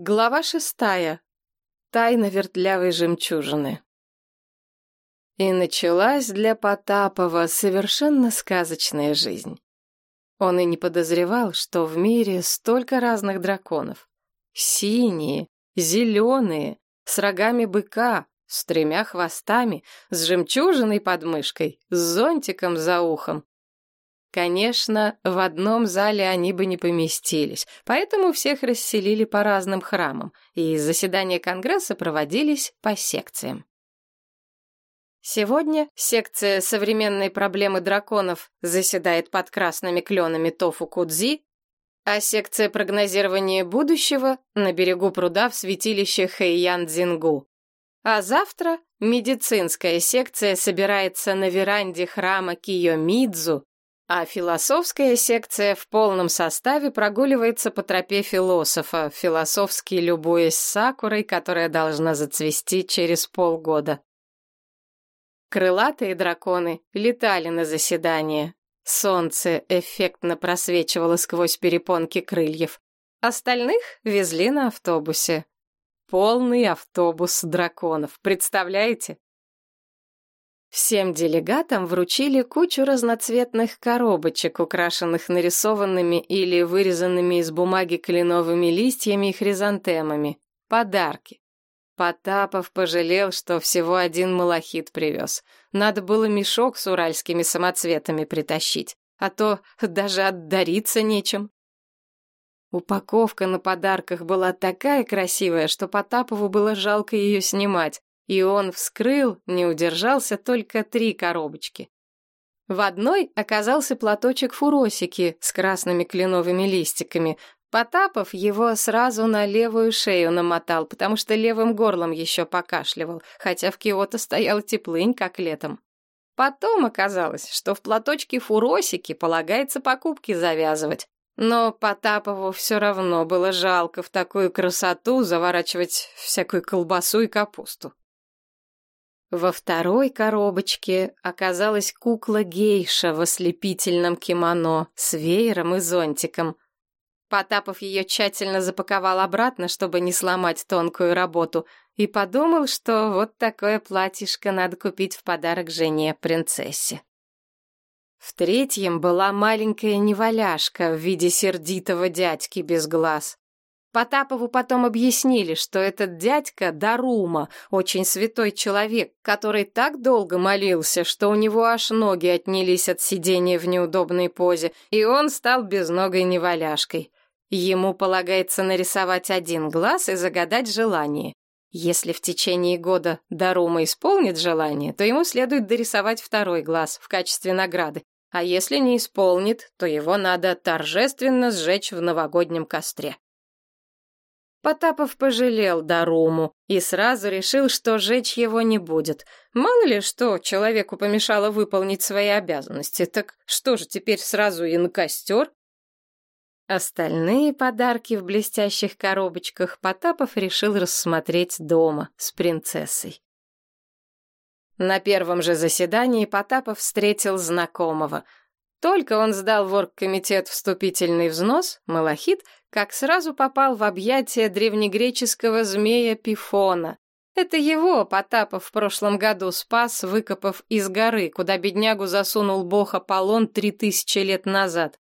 Глава шестая. Тайна вертлявой жемчужины. И началась для Потапова совершенно сказочная жизнь. Он и не подозревал, что в мире столько разных драконов. Синие, зеленые, с рогами быка, с тремя хвостами, с жемчужиной под мышкой, с зонтиком за ухом, Конечно, в одном зале они бы не поместились, поэтому всех расселили по разным храмам, и заседания Конгресса проводились по секциям. Сегодня секция современной проблемы драконов заседает под красными кленами Тофу-Кудзи, а секция прогнозирования будущего на берегу пруда в святилище Хэйян-Дзингу. А завтра медицинская секция собирается на веранде храма Киомидзу а философская секция в полном составе прогуливается по тропе философа, философски любуясь сакурой, которая должна зацвести через полгода. Крылатые драконы летали на заседание. Солнце эффектно просвечивало сквозь перепонки крыльев. Остальных везли на автобусе. Полный автобус драконов, представляете? Всем делегатам вручили кучу разноцветных коробочек, украшенных нарисованными или вырезанными из бумаги кленовыми листьями и хризантемами. Подарки. Потапов пожалел, что всего один малахит привез. Надо было мешок с уральскими самоцветами притащить, а то даже отдариться нечем. Упаковка на подарках была такая красивая, что Потапову было жалко ее снимать и он вскрыл, не удержался, только три коробочки. В одной оказался платочек фуросики с красными кленовыми листиками. Потапов его сразу на левую шею намотал, потому что левым горлом еще покашливал, хотя в Киото стоял теплынь, как летом. Потом оказалось, что в платочке фуросики полагается покупки завязывать. Но Потапову все равно было жалко в такую красоту заворачивать всякую колбасу и капусту. Во второй коробочке оказалась кукла-гейша в ослепительном кимоно с веером и зонтиком. Потапов ее тщательно запаковал обратно, чтобы не сломать тонкую работу, и подумал, что вот такое платьишко надо купить в подарок жене-принцессе. В третьем была маленькая неваляшка в виде сердитого дядьки без глаз. Потапову потом объяснили, что этот дядька Дарума, очень святой человек, который так долго молился, что у него аж ноги отнялись от сидения в неудобной позе, и он стал безногой неваляшкой. Ему полагается нарисовать один глаз и загадать желание. Если в течение года Дарума исполнит желание, то ему следует дорисовать второй глаз в качестве награды, а если не исполнит, то его надо торжественно сжечь в новогоднем костре. Потапов пожалел Даруму и сразу решил, что жечь его не будет. Мало ли что человеку помешало выполнить свои обязанности, так что же теперь сразу и на костер? Остальные подарки в блестящих коробочках Потапов решил рассмотреть дома с принцессой. На первом же заседании Потапов встретил знакомого. Только он сдал в оргкомитет вступительный взнос, малахит, как сразу попал в объятия древнегреческого змея Пифона. Это его Потапов в прошлом году спас, выкопав из горы, куда беднягу засунул бог Аполлон три тысячи лет назад.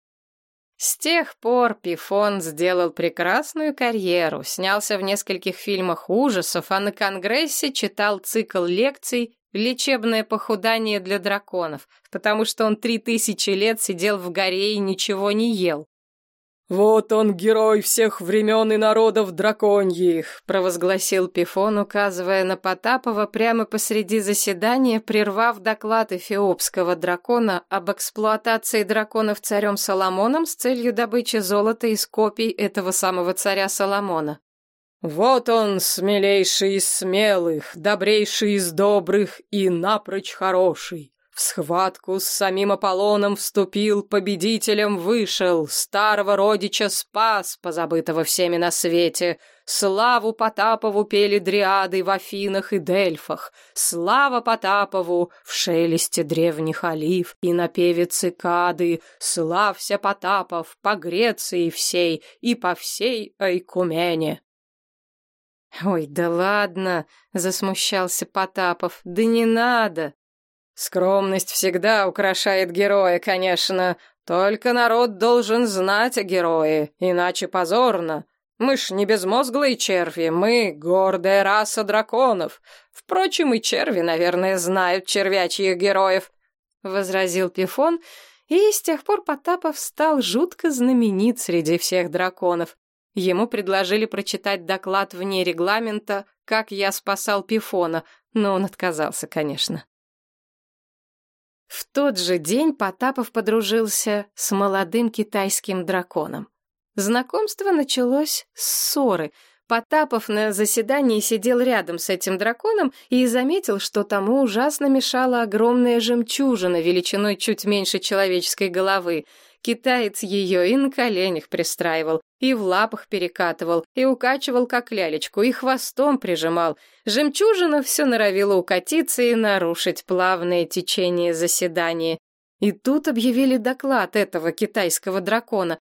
С тех пор Пифон сделал прекрасную карьеру, снялся в нескольких фильмах ужасов, а на Конгрессе читал цикл лекций «Лечебное похудание для драконов», потому что он три тысячи лет сидел в горе и ничего не ел. «Вот он, герой всех времен и народов драконьих!» — провозгласил Пифон, указывая на Потапова прямо посреди заседания, прервав доклад эфиопского дракона об эксплуатации драконов царем Соломоном с целью добычи золота из копий этого самого царя Соломона. «Вот он, смелейший из смелых, добрейший из добрых и напрочь хороший!» Схватку с самим Аполлоном вступил, победителем вышел, старого родича спас, позабытого всеми на свете. Славу Потапову пели дриады в Афинах и Дельфах, слава Потапову в шелесте древних олив и напеве цикады, славься Потапов по Греции всей и по всей Айкумене. Ой, да ладно, засмущался Потапов. Да не надо. Скромность всегда украшает героя, конечно. Только народ должен знать о герое, иначе позорно. Мы ж не безмозглые черви, мы гордая раса драконов. Впрочем, и черви, наверное, знают червячьих героев, — возразил Пифон, и с тех пор Потапов стал жутко знаменит среди всех драконов. Ему предложили прочитать доклад вне регламента, как я спасал Пифона, но он отказался, конечно. В тот же день Потапов подружился с молодым китайским драконом. Знакомство началось с ссоры. Потапов на заседании сидел рядом с этим драконом и заметил, что тому ужасно мешала огромная жемчужина величиной чуть меньше человеческой головы. Китаец ее и на коленях пристраивал, и в лапах перекатывал, и укачивал как лялечку, и хвостом прижимал. Жемчужина все норовила укатиться и нарушить плавное течение заседания. И тут объявили доклад этого китайского дракона.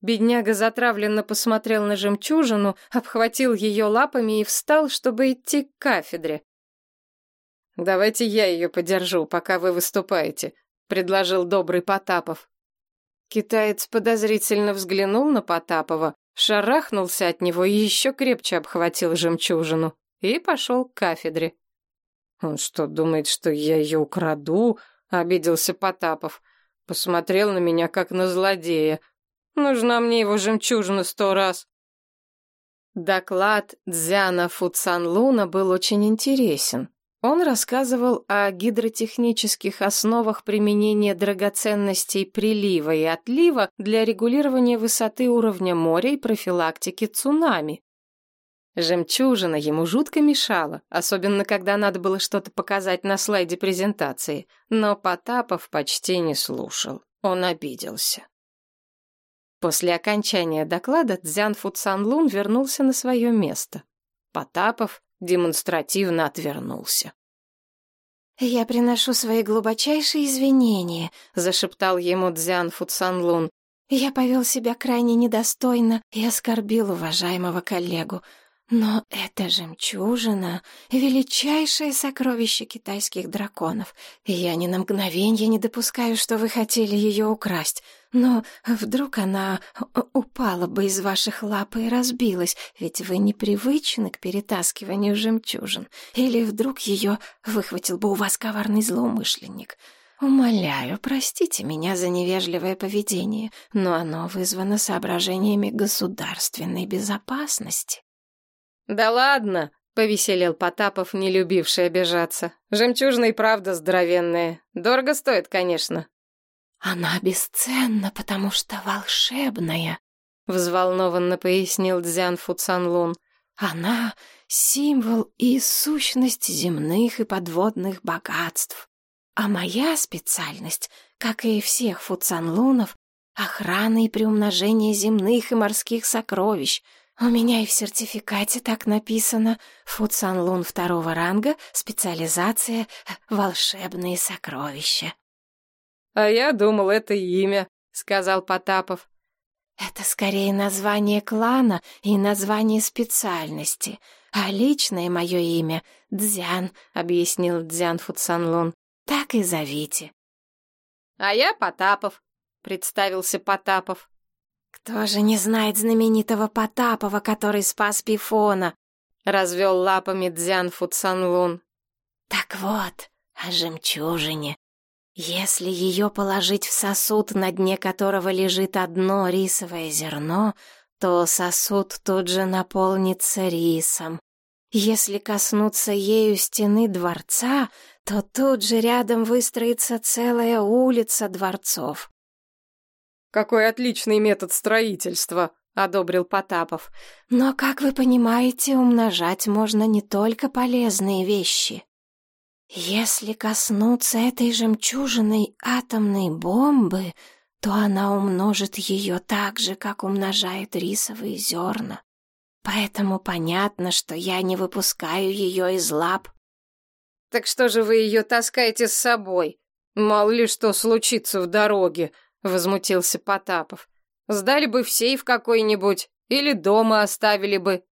Бедняга затравленно посмотрел на жемчужину, обхватил ее лапами и встал, чтобы идти к кафедре. «Давайте я ее подержу, пока вы выступаете», — предложил добрый Потапов. Китаец подозрительно взглянул на Потапова, шарахнулся от него и еще крепче обхватил жемчужину и пошел к кафедре. «Он что, думает, что я ее украду?» — обиделся Потапов. Посмотрел на меня, как на злодея. Нужна мне его жемчужина сто раз. Доклад Дзяна Фуцанлуна был очень интересен. Он рассказывал о гидротехнических основах применения драгоценностей прилива и отлива для регулирования высоты уровня моря и профилактики цунами. Жемчужина ему жутко мешала, особенно когда надо было что-то показать на слайде презентации, но Потапов почти не слушал. Он обиделся. После окончания доклада Цзян Фуцанлун вернулся на свое место. Потапов демонстративно отвернулся. «Я приношу свои глубочайшие извинения», — зашептал ему Цзян Фуцанлун. «Я повел себя крайне недостойно и оскорбил уважаемого коллегу. Но эта жемчужина — величайшее сокровище китайских драконов, я ни на мгновенье не допускаю, что вы хотели ее украсть. Но вдруг она упала бы из ваших лап и разбилась, ведь вы непривычны к перетаскиванию жемчужин. Или вдруг ее выхватил бы у вас коварный злоумышленник». Умоляю, простите меня за невежливое поведение, но оно вызвано соображениями государственной безопасности. «Да ладно!» — повеселел Потапов, не любивший обижаться. «Жемчужина и правда здоровенная. Дорого стоит, конечно». «Она бесценна, потому что волшебная», — взволнованно пояснил Дзян Фуцанлун. «Она — символ и сущность земных и подводных богатств. А моя специальность, как и всех фуцанлунов, — охрана и приумножение земных и морских сокровищ — у меня и в сертификате так написано. Фуцанлун второго ранга, специализация «Волшебные сокровища». «А я думал, это имя», — сказал Потапов. «Это скорее название клана и название специальности, а личное мое имя — Дзян», — объяснил Дзян Фуцанлун. «Так и зовите». «А я Потапов», — представился Потапов. «Кто же не знает знаменитого Потапова, который спас Пифона?» — развел лапами Дзян Фуцанлун. «Так вот, о жемчужине. Если ее положить в сосуд, на дне которого лежит одно рисовое зерно, то сосуд тут же наполнится рисом. Если коснуться ею стены дворца, то тут же рядом выстроится целая улица дворцов. «Какой отличный метод строительства!» — одобрил Потапов. «Но, как вы понимаете, умножать можно не только полезные вещи. Если коснуться этой жемчужиной атомной бомбы, то она умножит ее так же, как умножает рисовые зерна. Поэтому понятно, что я не выпускаю ее из лап». «Так что же вы ее таскаете с собой? Мало ли что случится в дороге», — возмутился Потапов. «Сдали бы в сейф какой-нибудь или дома оставили бы».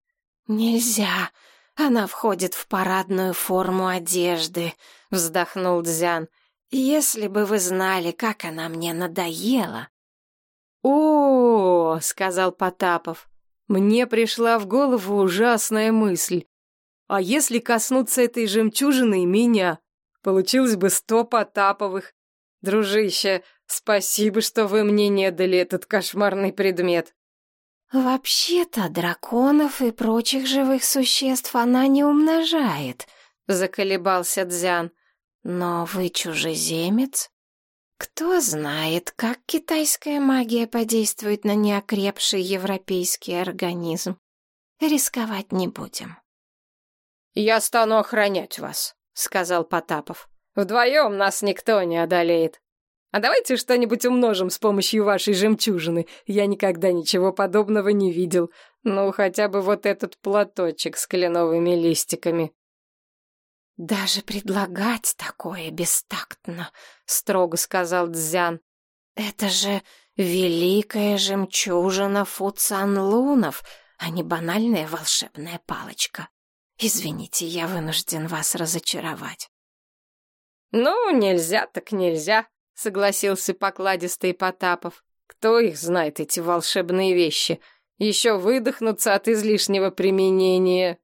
Нельзя. Она входит в парадную форму одежды, вздохнул Дзян. Если бы вы знали, как она мне надоела. О, сказал Потапов. Мне пришла в голову ужасная мысль. А если коснуться этой жемчужины меня? Получилось бы сто Потаповых. Дружище, спасибо, что вы мне не дали этот кошмарный предмет. Вообще-то драконов и прочих живых существ она не умножает, заколебался Дзян. Но вы чужеземец? Кто знает, как китайская магия подействует на неокрепший европейский организм. Рисковать не будем. «Я стану охранять вас», — сказал Потапов. «Вдвоем нас никто не одолеет. А давайте что-нибудь умножим с помощью вашей жемчужины. Я никогда ничего подобного не видел. Ну, хотя бы вот этот платочек с кленовыми листиками». «Даже предлагать такое бестактно», — строго сказал Дзян. «Это же великая жемчужина Фуцанлунов, а не банальная волшебная палочка. Извините, я вынужден вас разочаровать». «Ну, нельзя так нельзя», — согласился покладистый Потапов. «Кто их знает, эти волшебные вещи? Еще выдохнуться от излишнего применения,